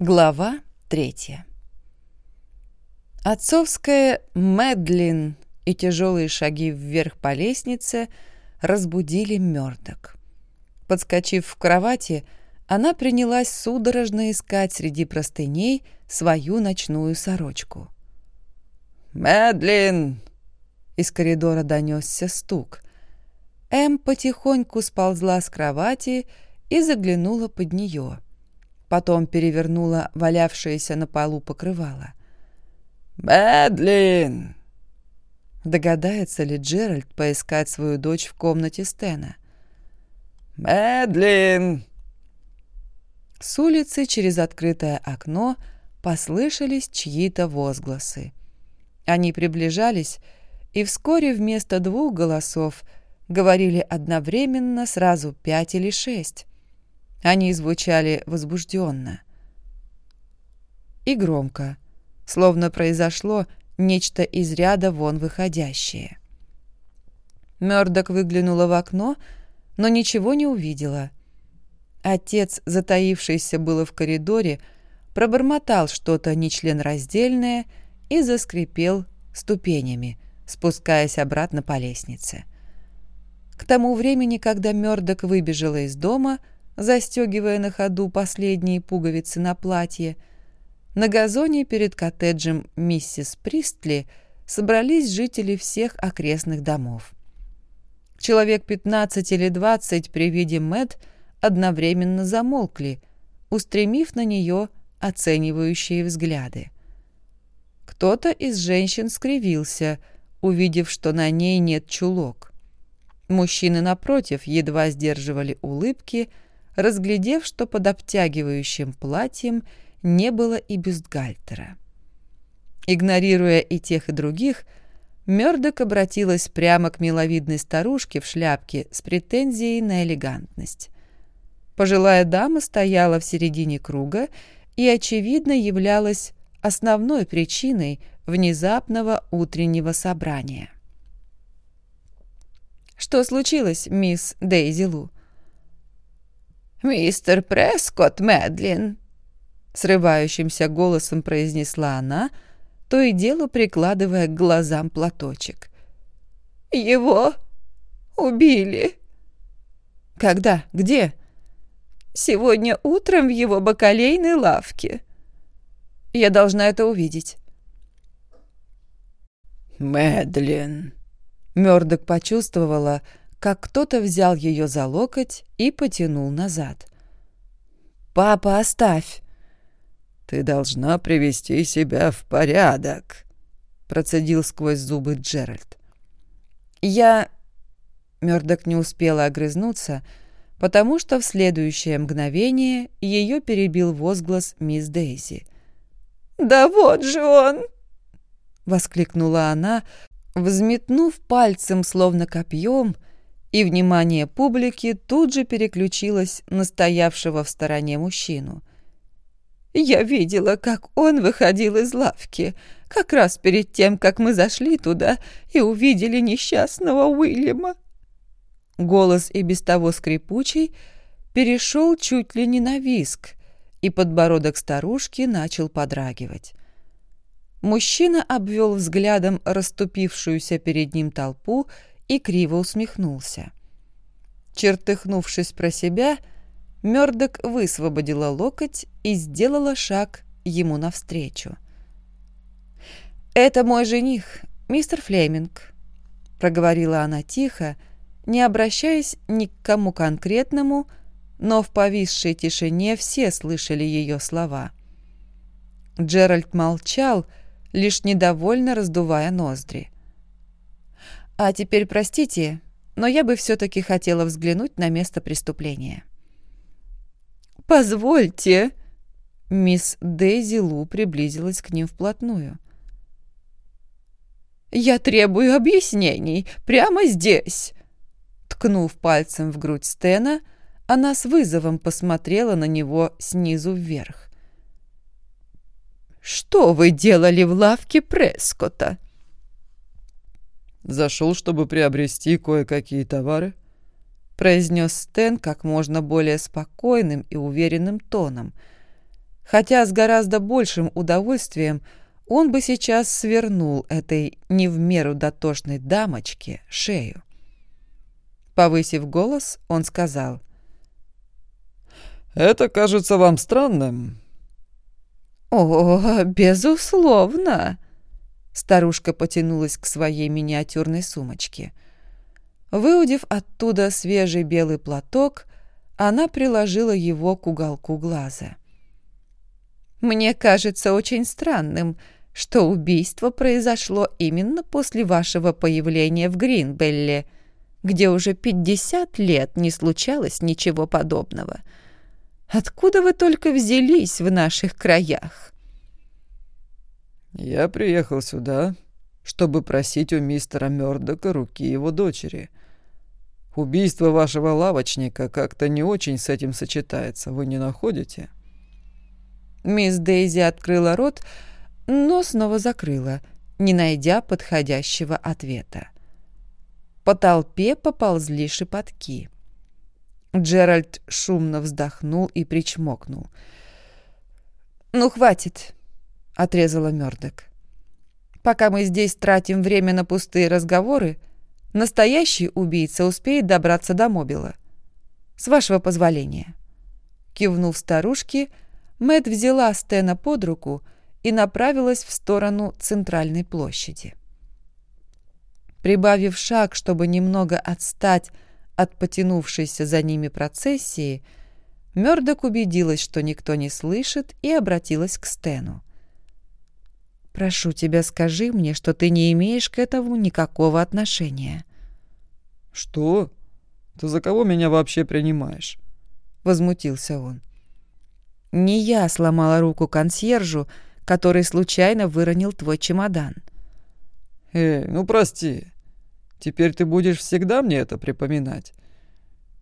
Глава третья. Отцовская Мэдлин и тяжелые шаги вверх по лестнице разбудили Мёрдок. Подскочив в кровати, она принялась судорожно искать среди простыней свою ночную сорочку. «Мэдлин!» Из коридора донесся стук. Эм потихоньку сползла с кровати и заглянула под нее потом перевернула валявшееся на полу покрывало. «Мэдлин!» Догадается ли Джеральд поискать свою дочь в комнате Стена? «Мэдлин!» С улицы через открытое окно послышались чьи-то возгласы. Они приближались, и вскоре вместо двух голосов говорили одновременно сразу пять или шесть. Они звучали возбужденно и громко, словно произошло нечто из ряда вон выходящее. Мёрдок выглянула в окно, но ничего не увидела. Отец, затаившийся было в коридоре, пробормотал что-то нечленораздельное и заскрипел ступенями, спускаясь обратно по лестнице. К тому времени, когда Мёрдок выбежала из дома, застегивая на ходу последние пуговицы на платье, на газоне перед коттеджем миссис Пристли собрались жители всех окрестных домов. Человек 15 или 20 при виде Мэт одновременно замолкли, устремив на нее оценивающие взгляды. Кто-то из женщин скривился, увидев, что на ней нет чулок. Мужчины, напротив, едва сдерживали улыбки, разглядев, что под обтягивающим платьем не было и бюстгальтера. Игнорируя и тех, и других, Мёрдок обратилась прямо к миловидной старушке в шляпке с претензией на элегантность. Пожилая дама стояла в середине круга и, очевидно, являлась основной причиной внезапного утреннего собрания. «Что случилось, мисс Дейзи Лу?» «Мистер Прескотт Мэдлин», — срывающимся голосом произнесла она, то и дело прикладывая к глазам платочек. «Его убили». «Когда? Где?» «Сегодня утром в его бакалейной лавке». «Я должна это увидеть». «Мэдлин», — Мёрдок почувствовала, — как кто-то взял ее за локоть и потянул назад. «Папа, оставь!» «Ты должна привести себя в порядок», — процедил сквозь зубы Джеральд. «Я...» Мёрдок не успела огрызнуться, потому что в следующее мгновение ее перебил возглас мисс Дейзи. «Да вот же он!» — воскликнула она, взметнув пальцем, словно копьем, — и внимание публики тут же переключилось на стоявшего в стороне мужчину. «Я видела, как он выходил из лавки, как раз перед тем, как мы зашли туда и увидели несчастного Уильяма». Голос и без того скрипучий перешел чуть ли не на виск, и подбородок старушки начал подрагивать. Мужчина обвел взглядом расступившуюся перед ним толпу криво усмехнулся. Чертыхнувшись про себя, Мёрдок высвободила локоть и сделала шаг ему навстречу. «Это мой жених, мистер Флеминг», — проговорила она тихо, не обращаясь ни к кому конкретному, но в повисшей тишине все слышали ее слова. Джеральд молчал, лишь недовольно раздувая ноздри. А теперь простите, но я бы все-таки хотела взглянуть на место преступления. «Позвольте!» Мисс Дейзи Лу приблизилась к ним вплотную. «Я требую объяснений прямо здесь!» Ткнув пальцем в грудь Стена, она с вызовом посмотрела на него снизу вверх. «Что вы делали в лавке Прескота?» Зашел, чтобы приобрести кое-какие товары?» произнес Стэн как можно более спокойным и уверенным тоном, хотя с гораздо большим удовольствием он бы сейчас свернул этой не в меру дотошной дамочке шею. Повысив голос, он сказал. «Это кажется вам странным?» «О, безусловно!» Старушка потянулась к своей миниатюрной сумочке. Выудив оттуда свежий белый платок, она приложила его к уголку глаза. «Мне кажется очень странным, что убийство произошло именно после вашего появления в Гринбелле», где уже пятьдесят лет не случалось ничего подобного. Откуда вы только взялись в наших краях?» «Я приехал сюда, чтобы просить у мистера Мёрдока руки его дочери. Убийство вашего лавочника как-то не очень с этим сочетается, вы не находите?» Мисс Дейзи открыла рот, но снова закрыла, не найдя подходящего ответа. По толпе поползли шепотки. Джеральд шумно вздохнул и причмокнул. «Ну, хватит», — отрезала Мёрдок. «Пока мы здесь тратим время на пустые разговоры, настоящий убийца успеет добраться до мобила. С вашего позволения». Кивнув старушке, Мэт взяла Стена под руку и направилась в сторону центральной площади. Прибавив шаг, чтобы немного отстать от потянувшейся за ними процессии, Мёрдок убедилась, что никто не слышит, и обратилась к Стэну. «Прошу тебя, скажи мне, что ты не имеешь к этому никакого отношения». «Что? Ты за кого меня вообще принимаешь?» — возмутился он. «Не я сломала руку консьержу, который случайно выронил твой чемодан». «Эй, ну прости. Теперь ты будешь всегда мне это припоминать.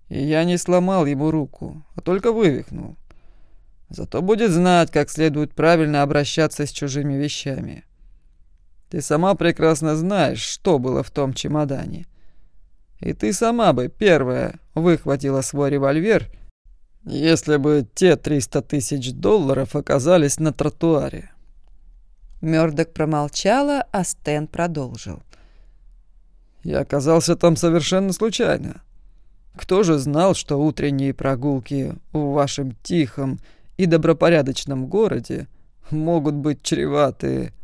И я не сломал ему руку, а только вывихнул. Зато будет знать, как следует правильно обращаться с чужими вещами. Ты сама прекрасно знаешь, что было в том чемодане. И ты сама бы первая выхватила свой револьвер, если бы те 300 тысяч долларов оказались на тротуаре. Мёрдок промолчала, а Стэн продолжил. «Я оказался там совершенно случайно. Кто же знал, что утренние прогулки в вашем тихом и добропорядочном городе могут быть чреваты...»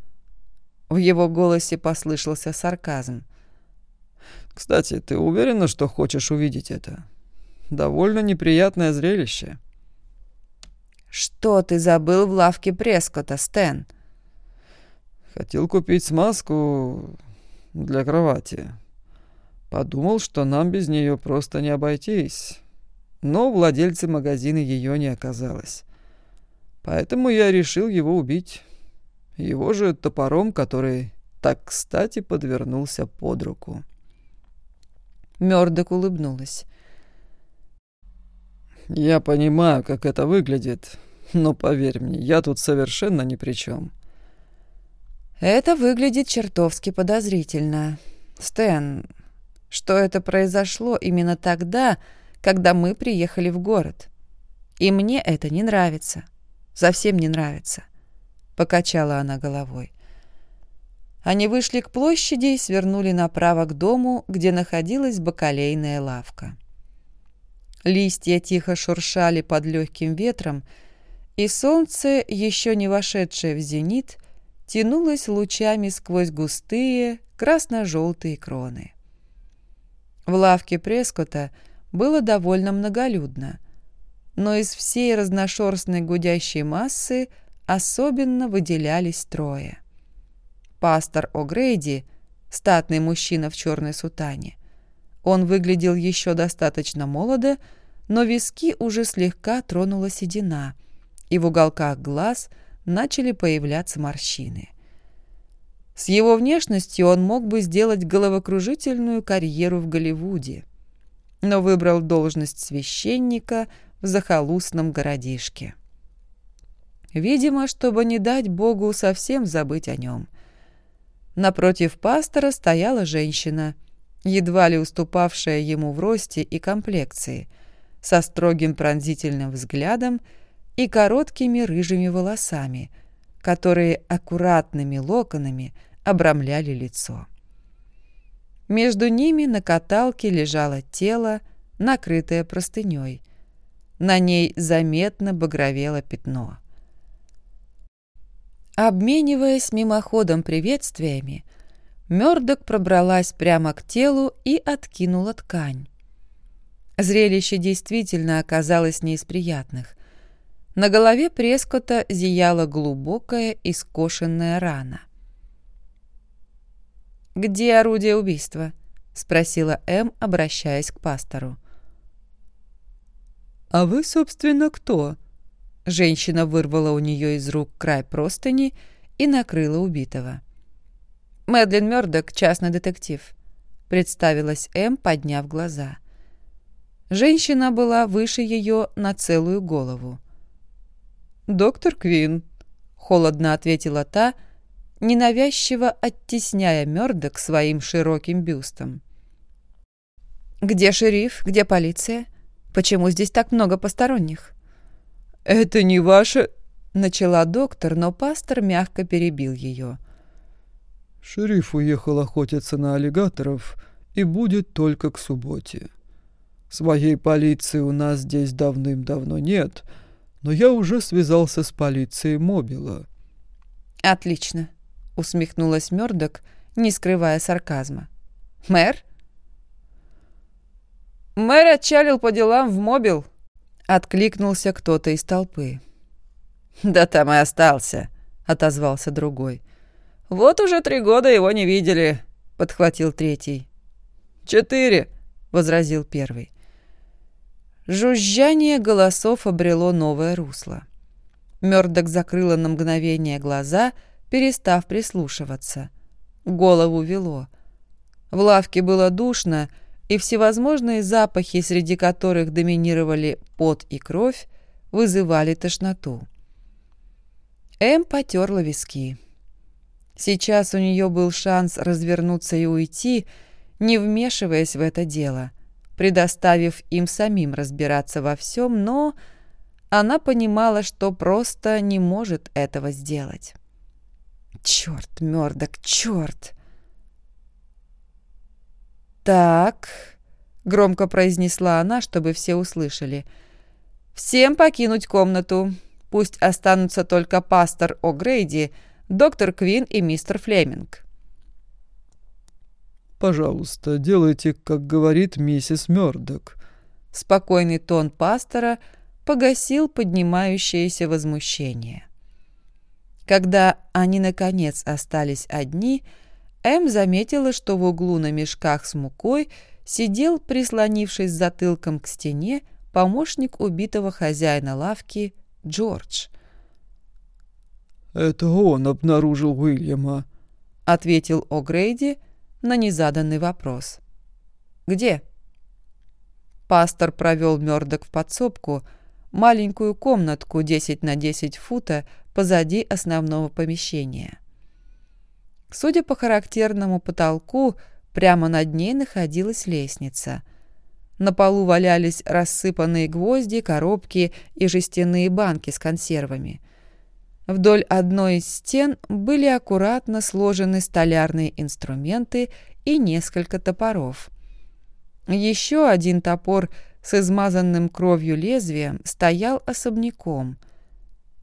В его голосе послышался сарказм. «Кстати, ты уверена, что хочешь увидеть это? Довольно неприятное зрелище». «Что ты забыл в лавке Прескота, Стэн?» Хотел купить смазку для кровати. Подумал, что нам без нее просто не обойтись. Но владельцы магазина ее не оказалось. Поэтому я решил его убить. Его же топором, который так кстати подвернулся под руку. Мёрдок улыбнулась. «Я понимаю, как это выглядит, но поверь мне, я тут совершенно ни при чем. Это выглядит чертовски подозрительно. Стэн, что это произошло именно тогда, когда мы приехали в город. И мне это не нравится. Совсем не нравится. Покачала она головой. Они вышли к площади и свернули направо к дому, где находилась бакалейная лавка. Листья тихо шуршали под легким ветром, и солнце, еще не вошедшее в зенит, тянулась лучами сквозь густые красно-желтые кроны. В лавке Прескота было довольно многолюдно, но из всей разношерстной гудящей массы особенно выделялись трое. Пастор О'Грейди, статный мужчина в черной сутане. Он выглядел еще достаточно молодо, но виски уже слегка тронула седина, и в уголках глаз – начали появляться морщины. С его внешностью он мог бы сделать головокружительную карьеру в Голливуде, но выбрал должность священника в захолустном городишке. Видимо, чтобы не дать Богу совсем забыть о нем. Напротив пастора стояла женщина, едва ли уступавшая ему в росте и комплекции, со строгим пронзительным взглядом и короткими рыжими волосами, которые аккуратными локонами обрамляли лицо. Между ними на каталке лежало тело, накрытое простыней. На ней заметно багровело пятно. Обмениваясь мимоходом приветствиями, Мёрдок пробралась прямо к телу и откинула ткань. Зрелище действительно оказалось не из приятных. На голове Прескота зияла глубокая и скошенная рана. «Где орудие убийства?» — спросила М, обращаясь к пастору. «А вы, собственно, кто?» Женщина вырвала у нее из рук край простыни и накрыла убитого. «Мэдлин Мёрдок, частный детектив», — представилась М, подняв глаза. Женщина была выше ее на целую голову. «Доктор Квин», — холодно ответила та, ненавязчиво оттесняя Мёрдок своим широким бюстом. «Где шериф? Где полиция? Почему здесь так много посторонних?» «Это не ваше...» — начала доктор, но пастор мягко перебил ее. «Шериф уехал охотиться на аллигаторов и будет только к субботе. Своей полиции у нас здесь давным-давно нет, но я уже связался с полицией Мобила». «Отлично», — усмехнулась Мёрдок, не скрывая сарказма. «Мэр?» «Мэр отчалил по делам в Мобил», — откликнулся кто-то из толпы. «Да там и остался», — отозвался другой. «Вот уже три года его не видели», — подхватил третий. «Четыре», — возразил первый. Жужжание голосов обрело новое русло. Мёрдок закрыла на мгновение глаза, перестав прислушиваться. Голову вело. В лавке было душно, и всевозможные запахи, среди которых доминировали пот и кровь, вызывали тошноту. Эм потерла виски. Сейчас у нее был шанс развернуться и уйти, не вмешиваясь в это дело — предоставив им самим разбираться во всем, но она понимала, что просто не может этого сделать. «Черт, Мёрдок, черт!» «Так», — громко произнесла она, чтобы все услышали, — «всем покинуть комнату. Пусть останутся только пастор О'Грейди, доктор Квин и мистер Флеминг». «Пожалуйста, делайте, как говорит миссис Мёрдок». Спокойный тон пастора погасил поднимающееся возмущение. Когда они, наконец, остались одни, Эм заметила, что в углу на мешках с мукой сидел, прислонившись затылком к стене, помощник убитого хозяина лавки Джордж. «Это он обнаружил Уильяма», — ответил О'Грейди, — на незаданный вопрос. «Где?» Пастор провел Мёрдок в подсобку, маленькую комнатку 10 на 10 фута позади основного помещения. Судя по характерному потолку, прямо над ней находилась лестница. На полу валялись рассыпанные гвозди, коробки и жестяные банки с консервами – Вдоль одной из стен были аккуратно сложены столярные инструменты и несколько топоров. Еще один топор с измазанным кровью лезвием стоял особняком.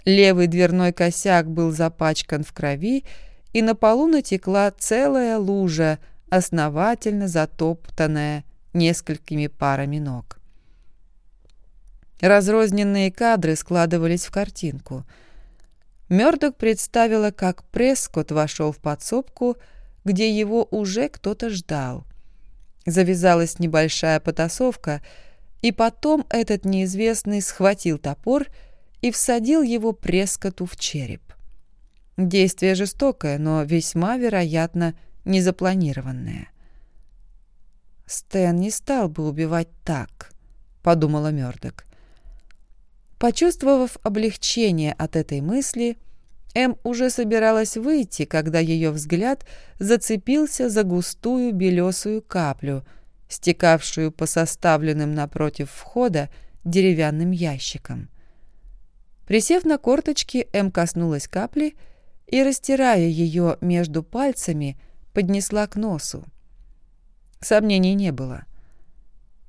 Левый дверной косяк был запачкан в крови, и на полу натекла целая лужа, основательно затоптанная несколькими парами ног. Разрозненные кадры складывались в картинку — Мёрдок представила, как Прескот вошел в подсобку, где его уже кто-то ждал. Завязалась небольшая потасовка, и потом этот неизвестный схватил топор и всадил его Прескоту в череп. Действие жестокое, но весьма, вероятно, незапланированное. «Стэн не стал бы убивать так», — подумала Мёрдок. Почувствовав облегчение от этой мысли, М уже собиралась выйти, когда ее взгляд зацепился за густую белесую каплю, стекавшую по составленным напротив входа деревянным ящикам. Присев на корточки, М коснулась капли и, растирая ее между пальцами, поднесла к носу. Сомнений не было.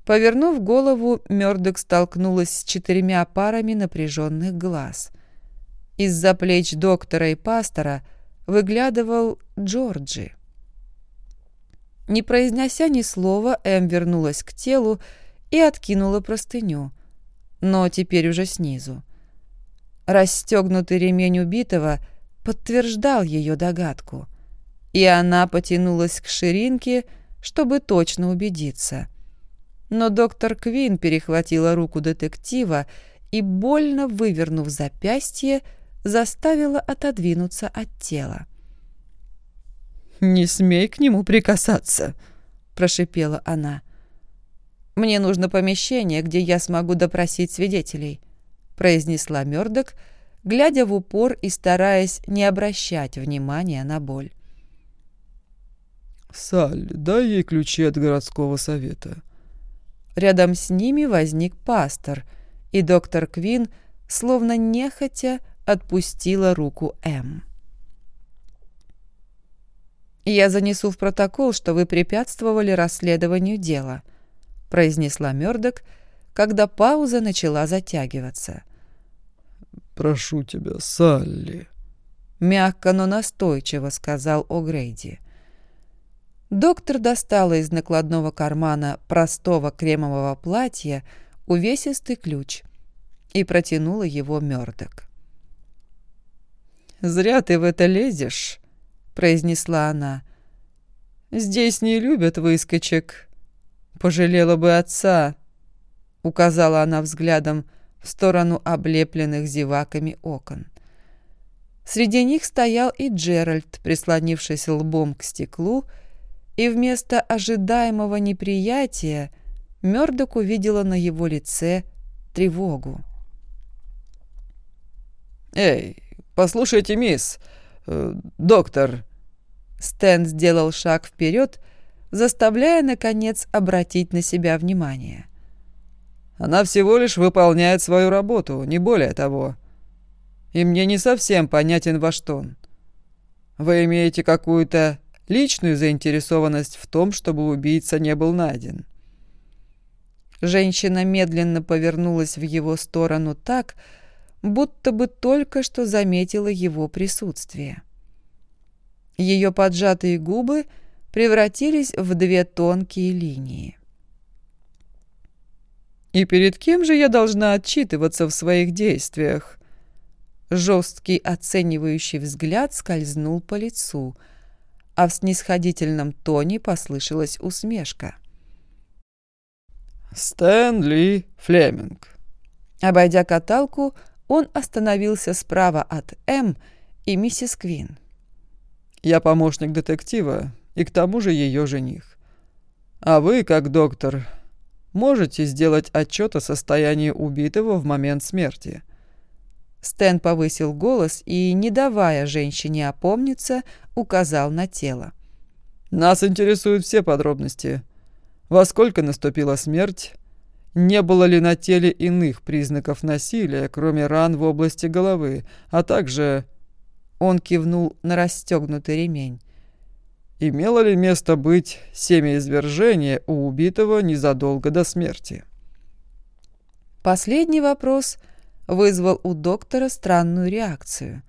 Повернув голову, Мёрдок столкнулась с четырьмя парами напряженных глаз. Из-за плеч доктора и пастора выглядывал Джорджи. Не произнеся ни слова, Эм вернулась к телу и откинула простыню, но теперь уже снизу. Расстегнутый ремень убитого подтверждал ее догадку, и она потянулась к ширинке, чтобы точно убедиться. Но доктор Квин перехватила руку детектива и, больно вывернув запястье, заставила отодвинуться от тела. «Не смей к нему прикасаться», — прошипела она. «Мне нужно помещение, где я смогу допросить свидетелей», — произнесла Мёрдок, глядя в упор и стараясь не обращать внимания на боль. «Саль, дай ей ключи от городского совета». Рядом с ними возник пастор, и доктор Квин, словно нехотя, отпустила руку М. «Я занесу в протокол, что вы препятствовали расследованию дела», произнесла Мёрдок, когда пауза начала затягиваться. «Прошу тебя, Салли», мягко, но настойчиво сказал О'Грейди. Доктор достала из накладного кармана простого кремового платья увесистый ключ и протянула его Мёрдок. «Зря ты в это лезешь», — произнесла она. «Здесь не любят выскочек. Пожалела бы отца», — указала она взглядом в сторону облепленных зеваками окон. Среди них стоял и Джеральд, прислонившись лбом к стеклу, и вместо ожидаемого неприятия Мёрдок увидела на его лице тревогу. «Эй, послушайте, мисс, Э, доктор...» Стэн сделал шаг вперед, заставляя, наконец, обратить на себя внимание. «Она всего лишь выполняет свою работу, не более того. И мне не совсем понятен ваш тон. Вы имеете какую-то личную заинтересованность в том, чтобы убийца не был найден». Женщина медленно повернулась в его сторону так, будто бы только что заметила его присутствие. Ее поджатые губы превратились в две тонкие линии. «И перед кем же я должна отчитываться в своих действиях?» Жесткий оценивающий взгляд скользнул по лицу, а в снисходительном тоне послышалась усмешка. «Стэнли Флеминг». Обойдя каталку, он остановился справа от М и миссис Квин. «Я помощник детектива и к тому же ее жених. А вы, как доктор, можете сделать отчет о состоянии убитого в момент смерти?» Стэн повысил голос и, не давая женщине опомниться, указал на тело. «Нас интересуют все подробности. Во сколько наступила смерть? не было ли на теле иных признаков насилия, кроме ран в области головы, а также... Он кивнул на расстегнутый ремень. Имело ли место быть семяизвержение у убитого незадолго до смерти? Последний вопрос вызвал у доктора странную реакцию.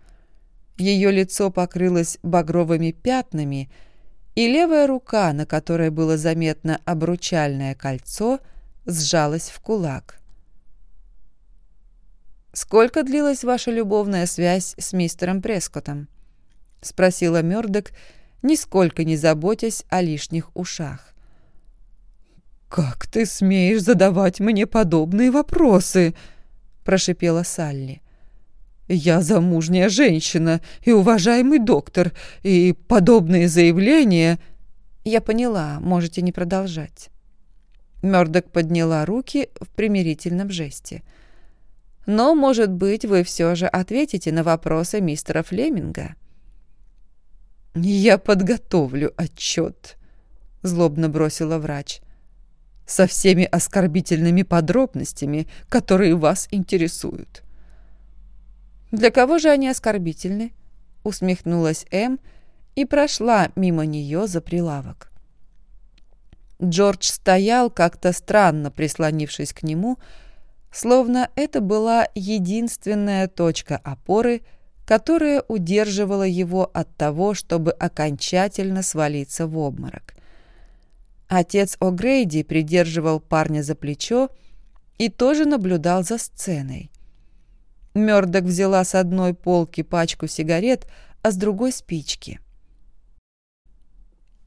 Ее лицо покрылось багровыми пятнами, и левая рука, на которой было заметно обручальное кольцо – сжалась в кулак. «Сколько длилась ваша любовная связь с мистером Прескотом?» — спросила Мёрдок, нисколько не заботясь о лишних ушах. «Как ты смеешь задавать мне подобные вопросы?» — прошипела Салли. «Я замужняя женщина и уважаемый доктор, и подобные заявления...» «Я поняла, можете не продолжать». Мёрдок подняла руки в примирительном жесте. «Но, может быть, вы все же ответите на вопросы мистера Флеминга?» «Я подготовлю отчет», — злобно бросила врач. «Со всеми оскорбительными подробностями, которые вас интересуют». Для кого же они оскорбительны? Усмехнулась М и прошла мимо нее за прилавок. Джордж стоял как-то странно, прислонившись к нему, словно это была единственная точка опоры, которая удерживала его от того, чтобы окончательно свалиться в обморок. Отец О'Грейди придерживал парня за плечо и тоже наблюдал за сценой. Мёрдок взяла с одной полки пачку сигарет, а с другой спички.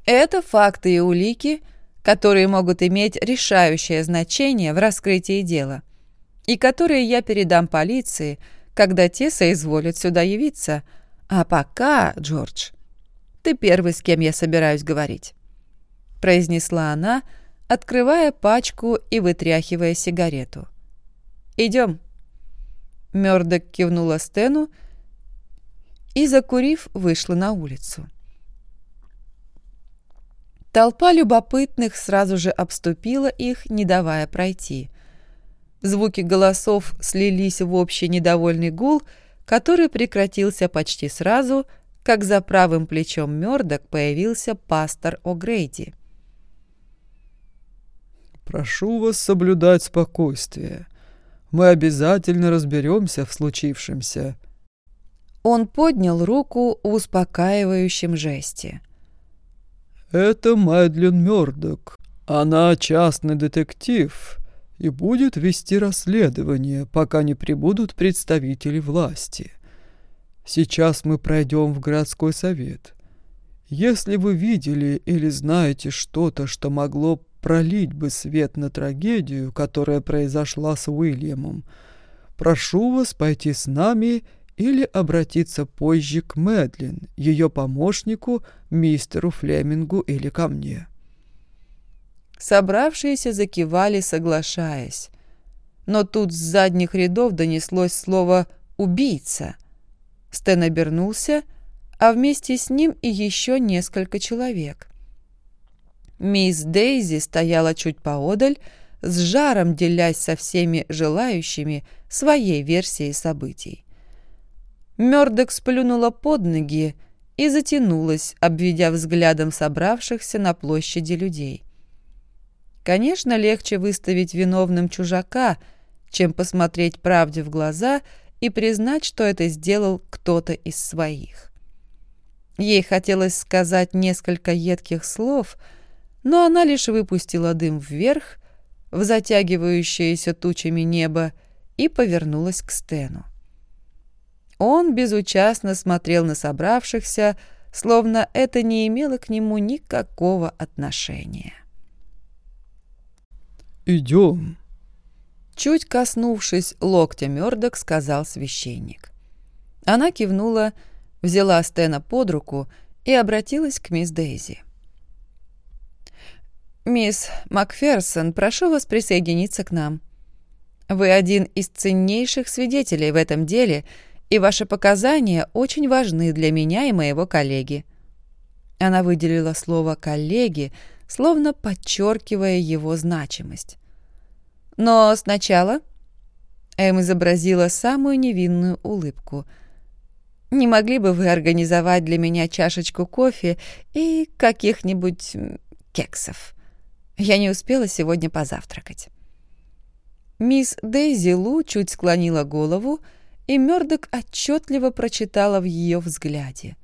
Это факты и улики, которые могут иметь решающее значение в раскрытии дела, и которые я передам полиции, когда те соизволят сюда явиться. А пока, Джордж, ты первый, с кем я собираюсь говорить», — произнесла она, открывая пачку и вытряхивая сигарету. «Идем». Мёрдок кивнула Стэну и, закурив, вышла на улицу. Толпа любопытных сразу же обступила их, не давая пройти. Звуки голосов слились в общий недовольный гул, который прекратился почти сразу, как за правым плечом Мёрдок появился пастор О'Грейди. «Прошу вас соблюдать спокойствие. Мы обязательно разберемся в случившемся». Он поднял руку в успокаивающем жесте. «Это Мэдлин Мёрдок. Она частный детектив и будет вести расследование, пока не прибудут представители власти. Сейчас мы пройдем в городской совет. Если вы видели или знаете что-то, что могло пролить бы свет на трагедию, которая произошла с Уильямом. Прошу вас пойти с нами или обратиться позже к Мэдлин, ее помощнику, мистеру Флемингу или ко мне». Собравшиеся закивали, соглашаясь. Но тут с задних рядов донеслось слово «убийца». Стэн обернулся, а вместе с ним и еще несколько человек. Мисс Дейзи стояла чуть поодаль, с жаром делясь со всеми желающими своей версией событий. Мёрдок сплюнула под ноги и затянулась, обведя взглядом собравшихся на площади людей. Конечно, легче выставить виновным чужака, чем посмотреть правде в глаза и признать, что это сделал кто-то из своих. Ей хотелось сказать несколько едких слов — но она лишь выпустила дым вверх, в затягивающееся тучами небо, и повернулась к Стену. Он безучастно смотрел на собравшихся, словно это не имело к нему никакого отношения. «Идем», Чуть коснувшись локтя Мёрдок, сказал священник. Она кивнула, взяла Стена под руку и обратилась к мисс Дейзи. «Мисс Макферсон, прошу вас присоединиться к нам. Вы один из ценнейших свидетелей в этом деле, и ваши показания очень важны для меня и моего коллеги». Она выделила слово «коллеги», словно подчеркивая его значимость. «Но сначала...» Эм изобразила самую невинную улыбку. «Не могли бы вы организовать для меня чашечку кофе и каких-нибудь кексов?» Я не успела сегодня позавтракать. Мисс Дейзи Лу чуть склонила голову, и Мёрдок отчетливо прочитала в ее взгляде.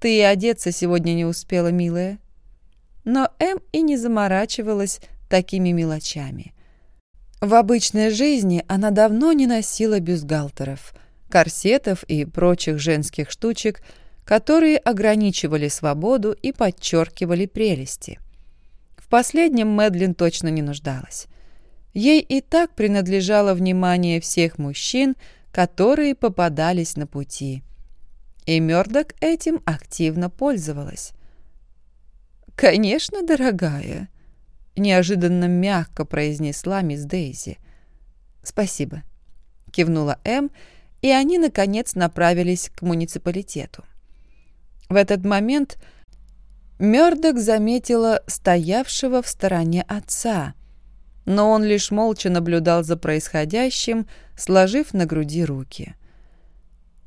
«Ты и одеться сегодня не успела, милая». Но Эм и не заморачивалась такими мелочами. В обычной жизни она давно не носила бюстгальтеров, корсетов и прочих женских штучек, которые ограничивали свободу и подчеркивали прелести. В последнем Мэдлин точно не нуждалась. Ей и так принадлежало внимание всех мужчин, которые попадались на пути. И Мёрдок этим активно пользовалась. «Конечно, дорогая», — неожиданно мягко произнесла мисс Дейзи. «Спасибо», — кивнула М, и они, наконец, направились к муниципалитету. В этот момент Мёрдок заметила стоявшего в стороне отца, но он лишь молча наблюдал за происходящим, сложив на груди руки.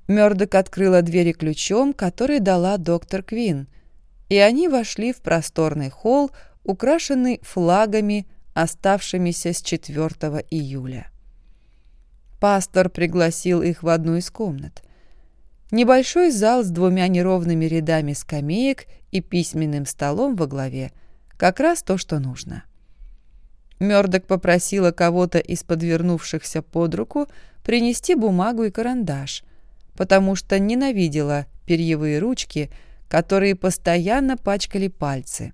Мёрдок открыла двери ключом, который дала доктор Квин, и они вошли в просторный холл, украшенный флагами, оставшимися с 4 июля. Пастор пригласил их в одну из комнат. Небольшой зал с двумя неровными рядами скамеек и письменным столом во главе – как раз то, что нужно. Мёрдок попросила кого-то из подвернувшихся под руку принести бумагу и карандаш, потому что ненавидела перьевые ручки, которые постоянно пачкали пальцы,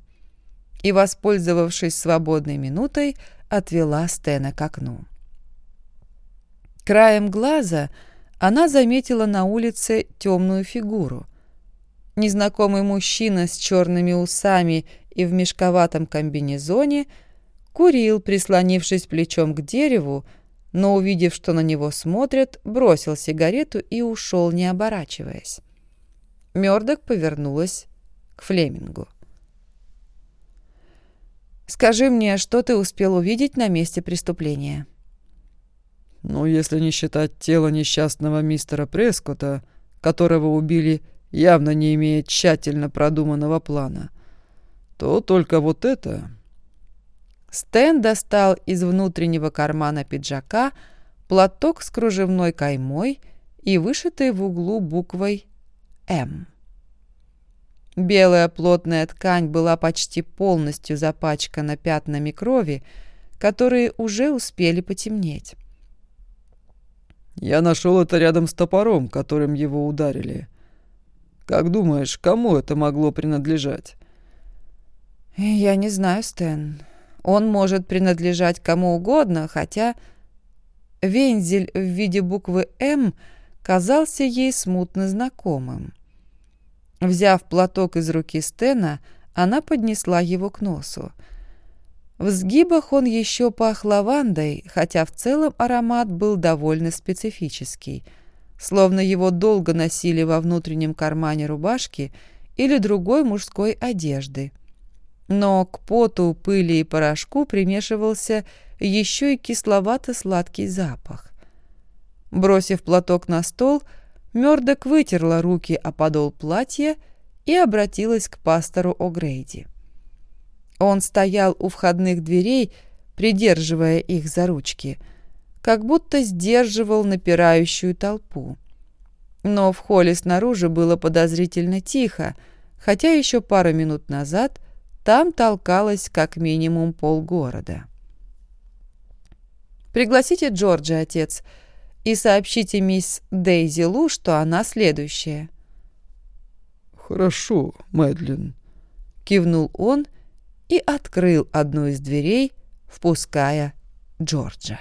и, воспользовавшись свободной минутой, отвела Стена к окну. Краем глаза она заметила на улице темную фигуру. Незнакомый мужчина с черными усами и в мешковатом комбинезоне курил, прислонившись плечом к дереву, но, увидев, что на него смотрят, бросил сигарету и ушел, не оборачиваясь. Мёрдок повернулась к Флемингу. «Скажи мне, что ты успел увидеть на месте преступления?» «Ну, если не считать тело несчастного мистера Прескота, которого убили, явно не имея тщательно продуманного плана, то только вот это Стэн достал из внутреннего кармана пиджака платок с кружевной каймой и вышитой в углу буквой «М». Белая плотная ткань была почти полностью запачкана пятнами крови, которые уже успели потемнеть. «Я нашел это рядом с топором, которым его ударили. Как думаешь, кому это могло принадлежать?» «Я не знаю, Стэн. Он может принадлежать кому угодно, хотя вензель в виде буквы «М» казался ей смутно знакомым. Взяв платок из руки Стена, она поднесла его к носу. В сгибах он еще пах лавандой, хотя в целом аромат был довольно специфический, словно его долго носили во внутреннем кармане рубашки или другой мужской одежды – но к поту, пыли и порошку примешивался еще и кисловато-сладкий запах. Бросив платок на стол, Мёрдок вытерла руки о подол платья и обратилась к пастору О'Грейди. Он стоял у входных дверей, придерживая их за ручки, как будто сдерживал напирающую толпу. Но в холле снаружи было подозрительно тихо, хотя еще пару минут назад там толкалось как минимум полгорода. «Пригласите Джорджи, отец, и сообщите мисс Дейзи Лу, что она следующая». «Хорошо, Мэдлин», — кивнул он и открыл одну из дверей, впуская Джорджа.